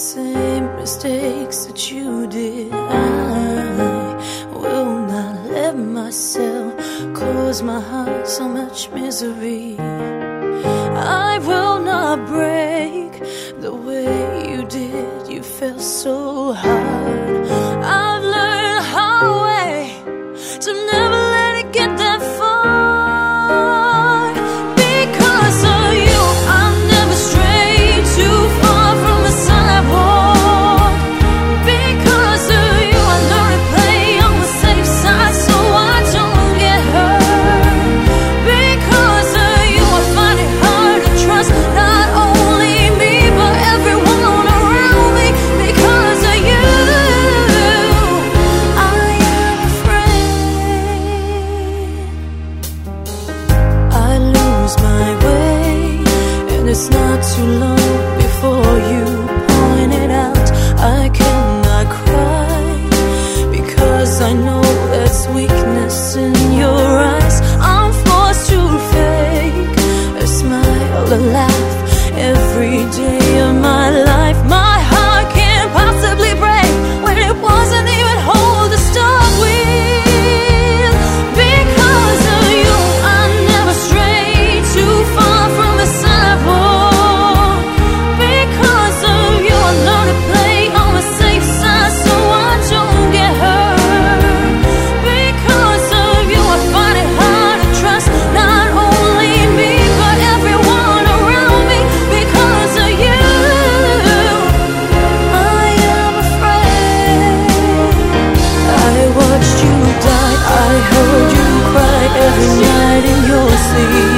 same mistakes that you did. I will not let myself cause my heart so much misery. I will not break the way you did. You fell so hard. too long before you point it out. I cannot cry because I know there's weakness in your eyes. I'm forced to fake a smile, a laugh every day. see.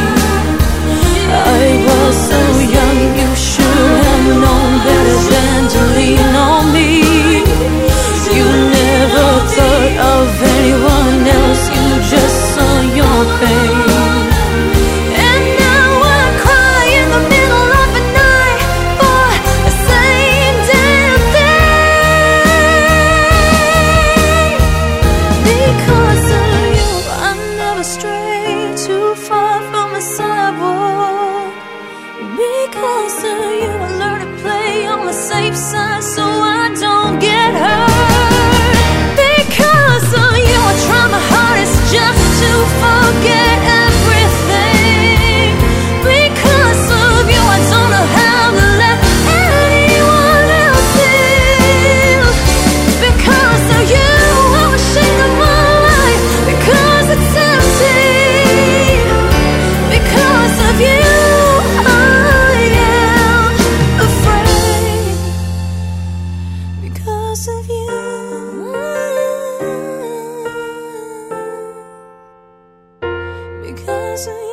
keeps us so. because of you. Because of you.